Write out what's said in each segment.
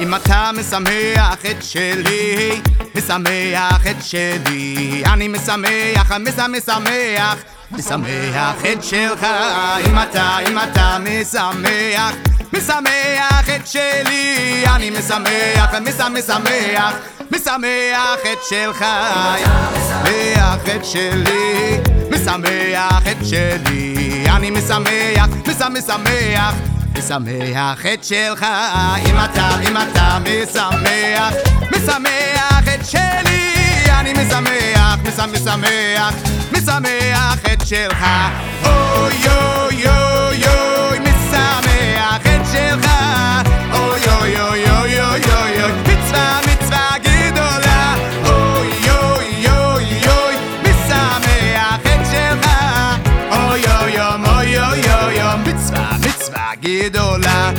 אם אתה משמח את שלי, משמח את שלי, אני משמח, משמח, משמח, משמח את שלך, אם אתה, אם אתה משמח, משמח את שלי, אני משמח, משמח, משמח, משמח את שלך, משמח את שלי, משמח את שלי, אני משמח, משמח, משמח את שלך, אם אתה, אם אתה משמח, משמח את שלי, אני משמח, משמח, משמח, את שלך, אוי אוי גדולה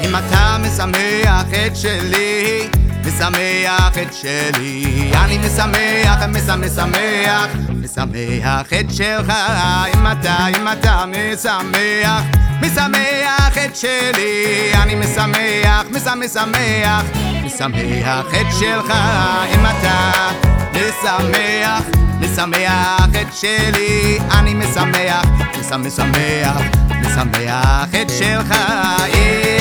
אם אתה משמח את שלי, משמח את שלי, אני משמח, משמח, משמח, את שלך, אם אתה, אם אתה משמח, משמח את שלי, אני משמח, משמח, משמח, משמח את שלך, אם אתה משמח, משמח את שלי, אני משמח, משמח, משמח את שלך, אם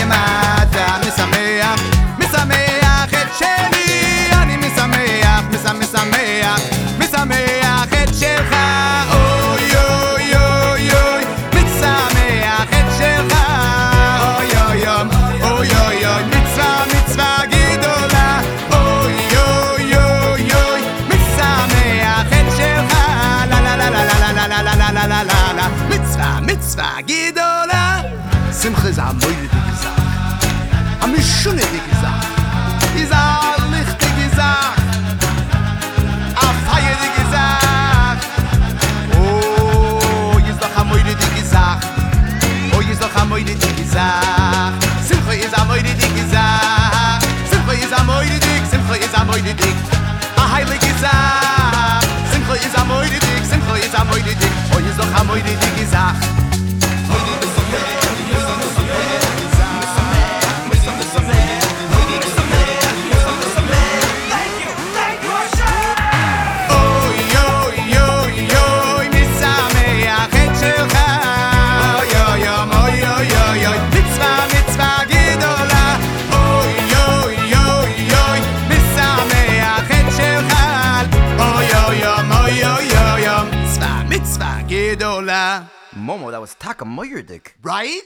sag gidola simche za moide dik sag am shune dik sag iz a lichtige sag Gidola. Momo, that was Takamoyerdick, Right?